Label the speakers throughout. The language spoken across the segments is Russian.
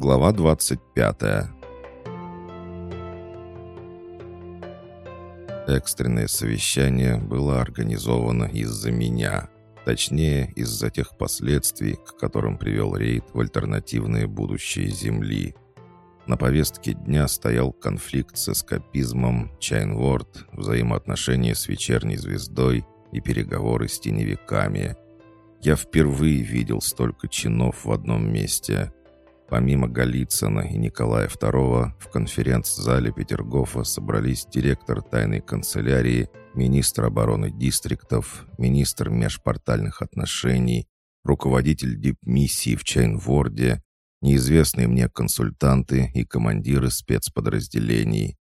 Speaker 1: Глава 25 Экстренное совещание было организовано из-за меня. Точнее, из-за тех последствий, к которым привел рейд в альтернативное будущее Земли. На повестке дня стоял конфликт с эскапизмом, Чайнворд, взаимоотношения с вечерней звездой и переговоры с теневиками. Я впервые видел столько чинов в одном месте. Помимо Голицына и Николая II, в конференц-зале Петергофа собрались директор тайной канцелярии, министр обороны дистриктов, министр межпортальных отношений, руководитель дипмиссии в Чайнворде, неизвестные мне консультанты и командиры спецподразделений.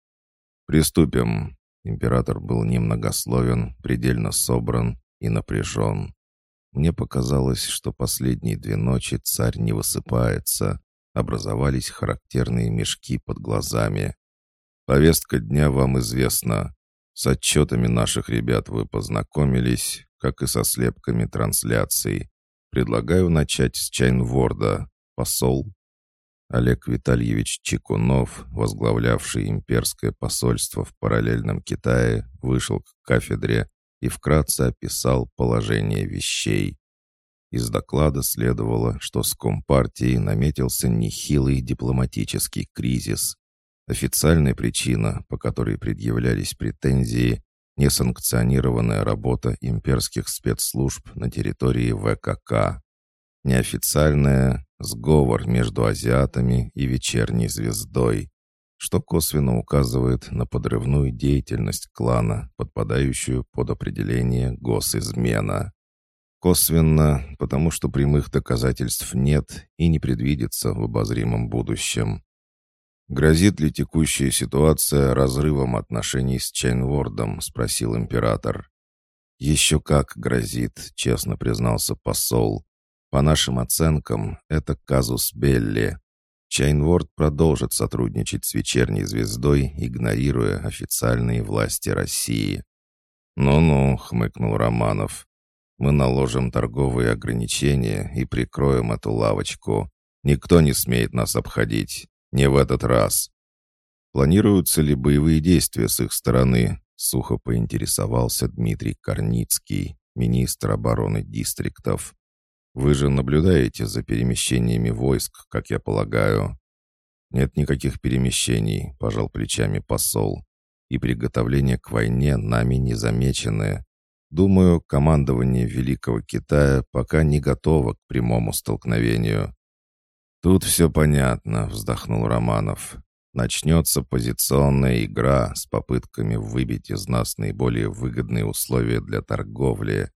Speaker 1: «Приступим». Император был немногословен, предельно собран и напряжен. Мне показалось, что последние две ночи царь не высыпается, Образовались характерные мешки под глазами. Повестка дня вам известна. С отчетами наших ребят вы познакомились, как и со слепками трансляций. Предлагаю начать с Чайнворда. Посол Олег Витальевич Чекунов, возглавлявший имперское посольство в параллельном Китае, вышел к кафедре и вкратце описал положение вещей. Из доклада следовало, что с Компартией наметился нехилый дипломатический кризис. Официальная причина, по которой предъявлялись претензии, несанкционированная работа имперских спецслужб на территории ВКК. Неофициальная – сговор между азиатами и вечерней звездой, что косвенно указывает на подрывную деятельность клана, подпадающую под определение госизмена. Косвенно, потому что прямых доказательств нет и не предвидится в обозримом будущем. «Грозит ли текущая ситуация разрывом отношений с Чайнвордом?» — спросил император. «Еще как грозит», — честно признался посол. «По нашим оценкам, это казус Белли. Чайнворд продолжит сотрудничать с вечерней звездой, игнорируя официальные власти России». «Ну-ну», — хмыкнул Романов, мы наложим торговые ограничения и прикроем эту лавочку. Никто не смеет нас обходить. Не в этот раз. Планируются ли боевые действия с их стороны? Сухо поинтересовался Дмитрий Корницкий, министр обороны дистриктов. Вы же наблюдаете за перемещениями войск, как я полагаю. Нет никаких перемещений, пожал плечами посол. И приготовления к войне нами не замечены. Думаю, командование Великого Китая пока не готово к прямому столкновению. Тут все понятно, вздохнул Романов. Начнется позиционная игра с попытками выбить из нас наиболее выгодные условия для торговли.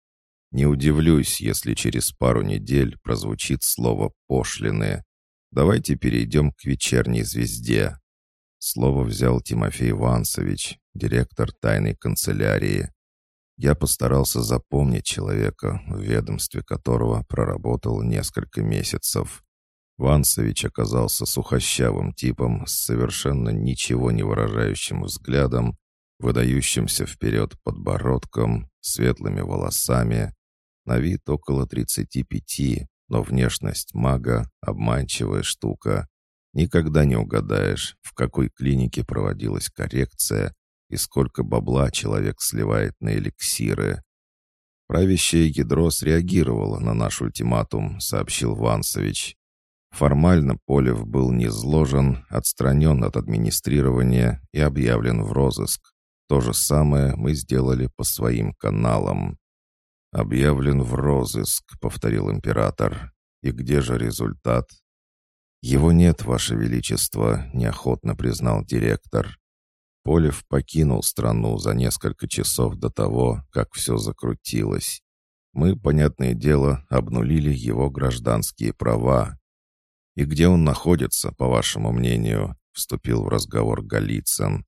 Speaker 1: Не удивлюсь, если через пару недель прозвучит слово «пошлины». Давайте перейдем к вечерней звезде. Слово взял Тимофей Иванович, директор тайной канцелярии. Я постарался запомнить человека, в ведомстве которого проработал несколько месяцев. Вансович оказался сухощавым типом с совершенно ничего не выражающим взглядом, выдающимся вперед подбородком, светлыми волосами, на вид около 35, но внешность мага — обманчивая штука. Никогда не угадаешь, в какой клинике проводилась коррекция и сколько бабла человек сливает на эликсиры. Правящее ядро среагировало на наш ультиматум, сообщил Вансович. Формально Полев был низложен, отстранен от администрирования и объявлен в розыск. То же самое мы сделали по своим каналам. «Объявлен в розыск», — повторил император. «И где же результат?» «Его нет, Ваше Величество», — неохотно признал директор. Полев покинул страну за несколько часов до того, как все закрутилось. Мы, понятное дело, обнулили его гражданские права. «И где он находится, по вашему мнению?» — вступил в разговор Голицын.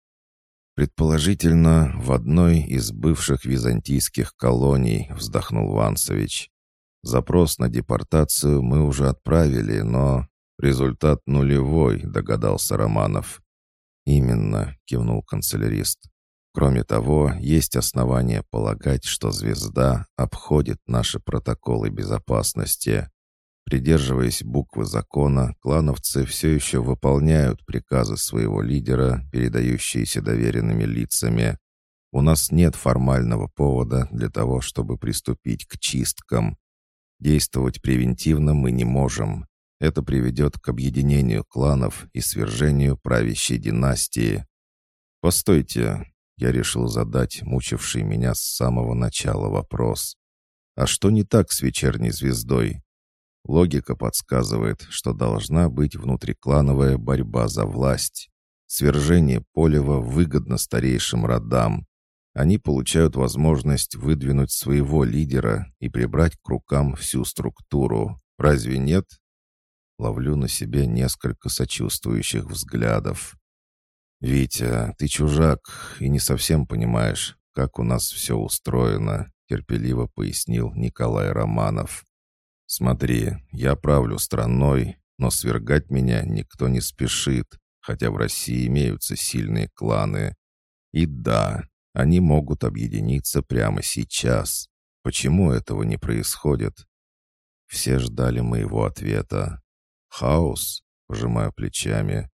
Speaker 1: «Предположительно, в одной из бывших византийских колоний», — вздохнул Вансович. «Запрос на депортацию мы уже отправили, но...» «Результат нулевой», — догадался Романов. «Именно», — кивнул канцелярист. «Кроме того, есть основания полагать, что звезда обходит наши протоколы безопасности. Придерживаясь буквы закона, клановцы все еще выполняют приказы своего лидера, передающиеся доверенными лицами. У нас нет формального повода для того, чтобы приступить к чисткам. Действовать превентивно мы не можем. Это приведет к объединению кланов и свержению правящей династии. Постойте, я решил задать мучивший меня с самого начала вопрос. А что не так с вечерней звездой? Логика подсказывает, что должна быть внутриклановая борьба за власть. Свержение Полева выгодно старейшим родам. Они получают возможность выдвинуть своего лидера и прибрать к рукам всю структуру. Разве нет? Ловлю на себе несколько сочувствующих взглядов. «Витя, ты чужак и не совсем понимаешь, как у нас все устроено», терпеливо пояснил Николай Романов. «Смотри, я правлю страной, но свергать меня никто не спешит, хотя в России имеются сильные кланы. И да, они могут объединиться прямо сейчас. Почему этого не происходит?» Все ждали моего ответа. «Хаос?» — пожимаю плечами.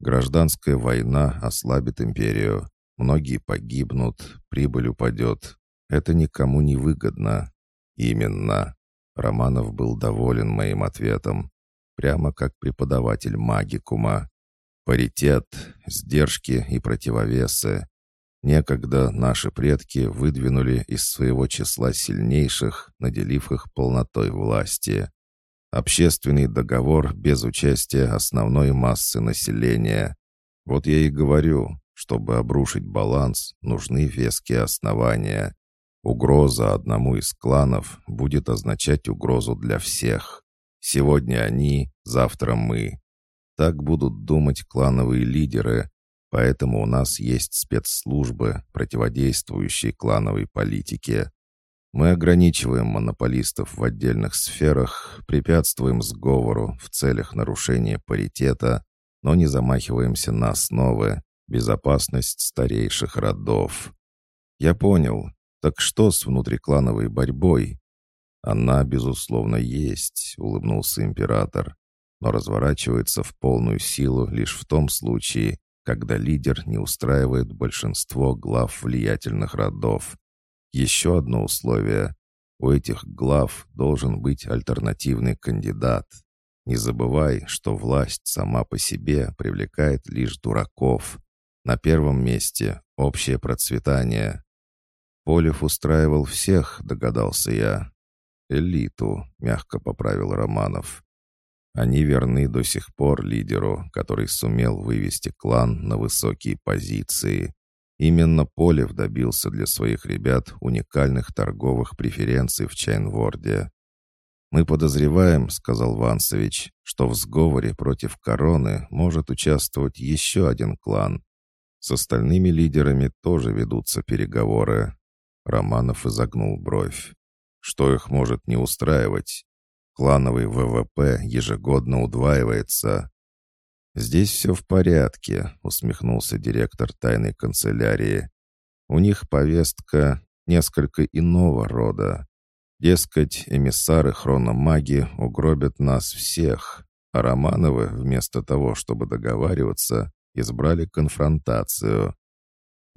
Speaker 1: «Гражданская война ослабит империю. Многие погибнут, прибыль упадет. Это никому не выгодно». «Именно. Романов был доволен моим ответом, прямо как преподаватель магикума. Паритет, сдержки и противовесы. Некогда наши предки выдвинули из своего числа сильнейших, наделив их полнотой власти. Общественный договор без участия основной массы населения. Вот я и говорю, чтобы обрушить баланс, нужны веские основания. Угроза одному из кланов будет означать угрозу для всех. Сегодня они, завтра мы. Так будут думать клановые лидеры, поэтому у нас есть спецслужбы, противодействующие клановой политике. Мы ограничиваем монополистов в отдельных сферах, препятствуем сговору в целях нарушения паритета, но не замахиваемся на основы, безопасность старейших родов. Я понял, так что с внутриклановой борьбой? Она, безусловно, есть, улыбнулся император, но разворачивается в полную силу лишь в том случае, когда лидер не устраивает большинство глав влиятельных родов. Еще одно условие. У этих глав должен быть альтернативный кандидат. Не забывай, что власть сама по себе привлекает лишь дураков. На первом месте — общее процветание, Полев устраивал всех, догадался я. Элиту, мягко поправил Романов. Они верны до сих пор лидеру, который сумел вывести клан на высокие позиции. Именно Полев добился для своих ребят уникальных торговых преференций в Чайнворде. «Мы подозреваем», — сказал Вансович, «что в сговоре против короны может участвовать еще один клан. С остальными лидерами тоже ведутся переговоры, Романов изогнул бровь. Что их может не устраивать? Клановый ВВП ежегодно удваивается. «Здесь все в порядке», — усмехнулся директор тайной канцелярии. «У них повестка несколько иного рода. Дескать, эмиссары хрономаги угробят нас всех, а Романовы, вместо того, чтобы договариваться, избрали конфронтацию.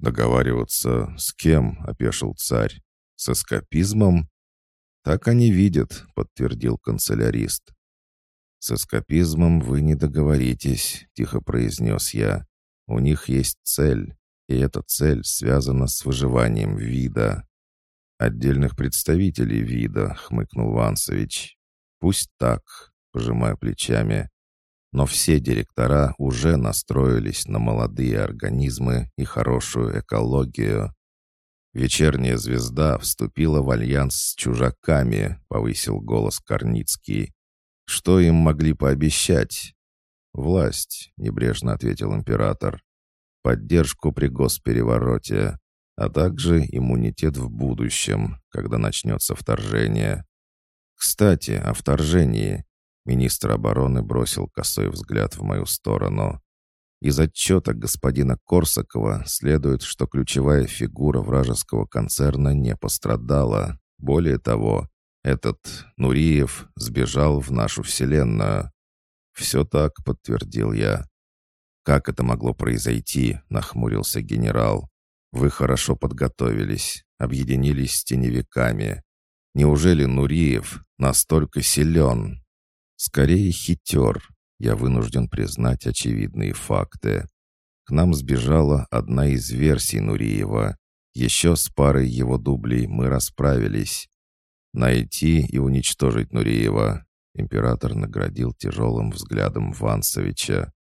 Speaker 1: «Договариваться с кем?» — опешил царь. «С эскапизмом?» «Так они видят», — подтвердил канцелярист. «С эскапизмом вы не договоритесь», — тихо произнес я. «У них есть цель, и эта цель связана с выживанием вида». «Отдельных представителей вида», — хмыкнул Вансович. «Пусть так», — пожимая плечами но все директора уже настроились на молодые организмы и хорошую экологию. «Вечерняя звезда вступила в альянс с чужаками», — повысил голос Корницкий. «Что им могли пообещать?» «Власть», — небрежно ответил император. «Поддержку при госперевороте, а также иммунитет в будущем, когда начнется вторжение. Кстати, о вторжении. Министр обороны бросил косой взгляд в мою сторону. Из отчета господина Корсакова следует, что ключевая фигура вражеского концерна не пострадала. Более того, Этот Нуриев сбежал в нашу вселенную. «Все так», — подтвердил я. «Как это могло произойти?» — нахмурился генерал. «Вы хорошо подготовились, объединились с теневиками. Неужели Нуриев настолько силен?» «Скорее хитер», — я вынужден признать очевидные факты. К нам сбежала одна из версий Нуриева. Еще с парой его дублей мы расправились. Найти и уничтожить Нуриева. Император наградил тяжелым взглядом Вансовича.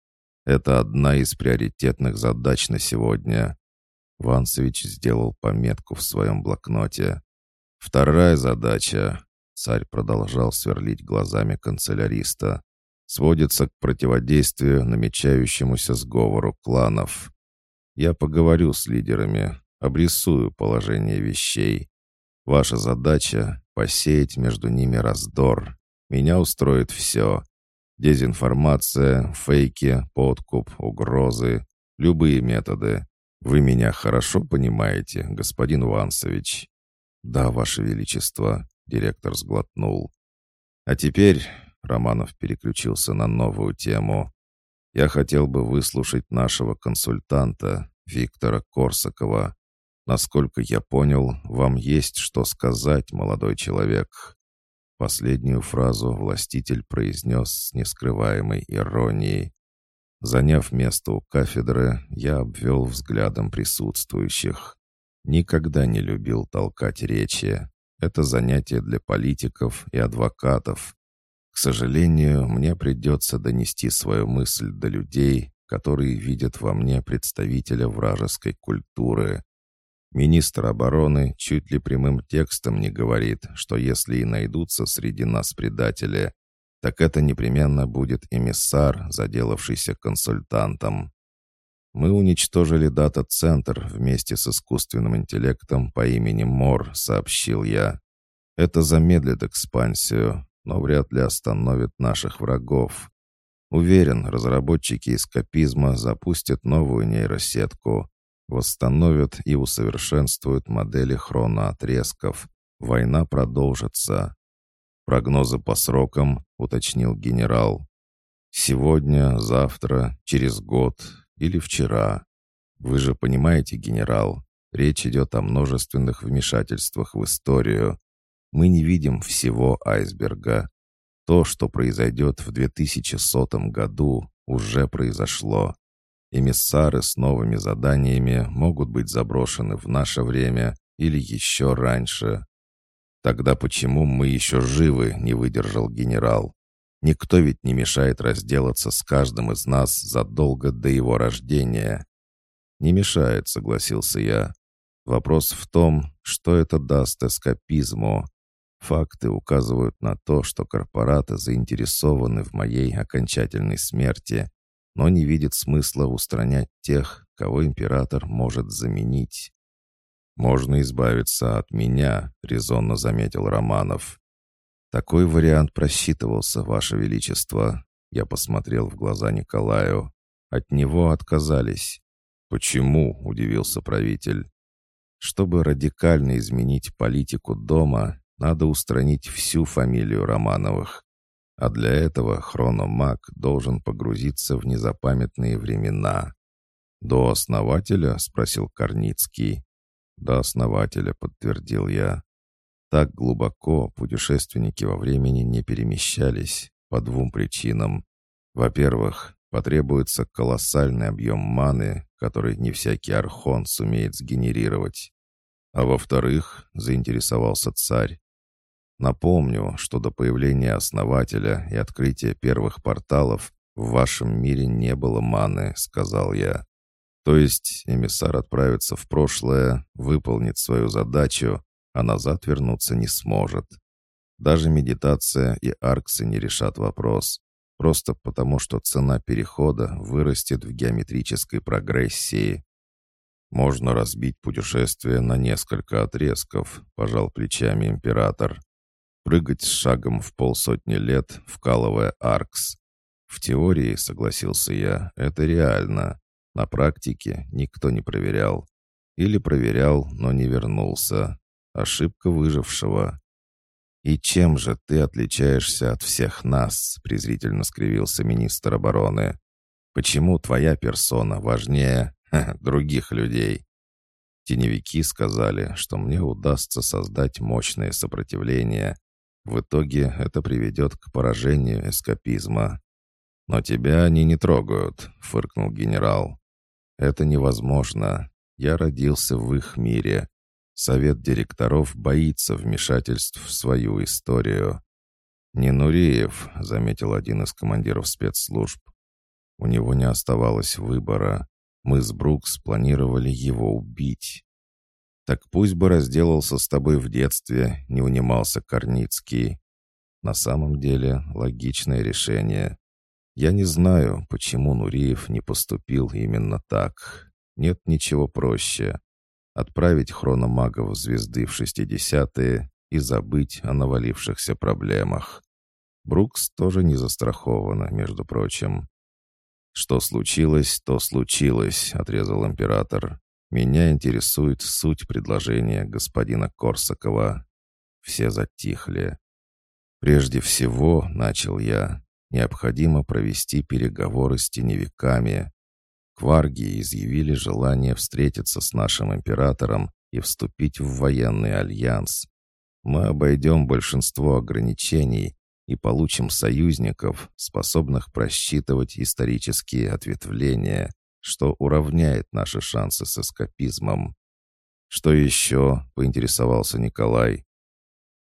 Speaker 1: Это одна из приоритетных задач на сегодня. Вансович сделал пометку в своем блокноте. Вторая задача. Царь продолжал сверлить глазами канцеляриста сводится к противодействию намечающемуся сговору кланов. Я поговорю с лидерами, обрисую положение вещей. Ваша задача — посеять между ними раздор. Меня устроит все. Дезинформация, фейки, подкуп, угрозы, любые методы. Вы меня хорошо понимаете, господин Вансович? Да, Ваше Величество, директор сглотнул. А теперь Романов переключился на новую тему. «Я хотел бы выслушать нашего консультанта, Виктора Корсакова. Насколько я понял, вам есть что сказать, молодой человек». Последнюю фразу властитель произнес с нескрываемой иронией. Заняв место у кафедры, я обвел взглядом присутствующих. Никогда не любил толкать речи. Это занятие для политиков и адвокатов, к сожалению, мне придется донести свою мысль до людей, которые видят во мне представителя вражеской культуры. Министр обороны чуть ли прямым текстом не говорит, что если и найдутся среди нас предатели, так это непременно будет эмиссар, заделавшийся консультантом. Мы уничтожили дата-центр вместе с искусственным интеллектом по имени Мор, сообщил я. Это замедлит экспансию, но вряд ли остановит наших врагов. Уверен, разработчики эскапизма запустят новую нейросетку, восстановят и усовершенствуют модели хроноотрезков. Война продолжится. Прогнозы по срокам, уточнил генерал. Сегодня, завтра, через год или вчера. Вы же понимаете, генерал, речь идет о множественных вмешательствах в историю, мы не видим всего айсберга. То, что произойдет в 2100 году, уже произошло. Эмиссары с новыми заданиями могут быть заброшены в наше время или еще раньше. Тогда почему мы еще живы, не выдержал генерал. Никто ведь не мешает разделаться с каждым из нас задолго до его рождения. Не мешает, согласился я. Вопрос в том, что это даст эскапизму. Факты указывают на то, что корпораты заинтересованы в моей окончательной смерти, но не видят смысла устранять тех, кого император может заменить. «Можно избавиться от меня», — резонно заметил Романов. «Такой вариант просчитывался, Ваше Величество». Я посмотрел в глаза Николаю. От него отказались. «Почему?» — удивился правитель. «Чтобы радикально изменить политику дома, надо устранить всю фамилию Романовых. А для этого хрономаг должен погрузиться в незапамятные времена. «До основателя?» — спросил Корницкий. «До основателя», — подтвердил я. Так глубоко путешественники во времени не перемещались по двум причинам. Во-первых, потребуется колоссальный объем маны, который не всякий архон сумеет сгенерировать. А во-вторых, заинтересовался царь, Напомню, что до появления основателя и открытия первых порталов в вашем мире не было маны, сказал я. То есть эмиссар отправится в прошлое, выполнит свою задачу, а назад вернуться не сможет. Даже медитация и арксы не решат вопрос. Просто потому, что цена перехода вырастет в геометрической прогрессии. Можно разбить путешествие на несколько отрезков, пожал плечами император прыгать с шагом в полсотни лет, вкалывая аркс. В теории, согласился я, это реально. На практике никто не проверял. Или проверял, но не вернулся. Ошибка выжившего. «И чем же ты отличаешься от всех нас?» — презрительно скривился министр обороны. «Почему твоя персона важнее других людей?» Теневики сказали, что мне удастся создать мощное сопротивление. В итоге это приведет к поражению эскапизма. «Но тебя они не трогают», — фыркнул генерал. «Это невозможно. Я родился в их мире. Совет директоров боится вмешательств в свою историю». «Не Нуриев», — заметил один из командиров спецслужб. У него не оставалось выбора. Мы с Брукс планировали его убить. Так пусть бы разделался с тобой в детстве, не унимался Корницкий. На самом деле, логичное решение. Я не знаю, почему Нуриев не поступил именно так. Нет ничего проще. Отправить хрономагов звезды в 60-е и забыть о навалившихся проблемах. Брукс тоже не застрахована, между прочим. «Что случилось, то случилось», — отрезал император. «Меня интересует суть предложения господина Корсакова». Все затихли. «Прежде всего», — начал я, — «необходимо провести переговоры с теневиками». Кварги изъявили желание встретиться с нашим императором и вступить в военный альянс. Мы обойдем большинство ограничений, и получим союзников, способных просчитывать исторические ответвления, что уравняет наши шансы с эскапизмом. «Что еще?» — поинтересовался Николай.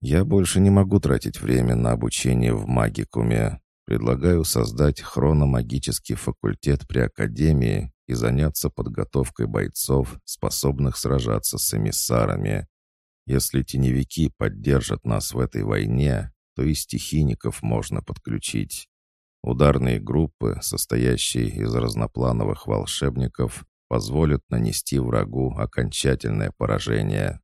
Speaker 1: «Я больше не могу тратить время на обучение в магикуме. Предлагаю создать хрономагический факультет при Академии и заняться подготовкой бойцов, способных сражаться с эмиссарами. Если теневики поддержат нас в этой войне, то и стихийников можно подключить. Ударные группы, состоящие из разноплановых волшебников, позволят нанести врагу окончательное поражение.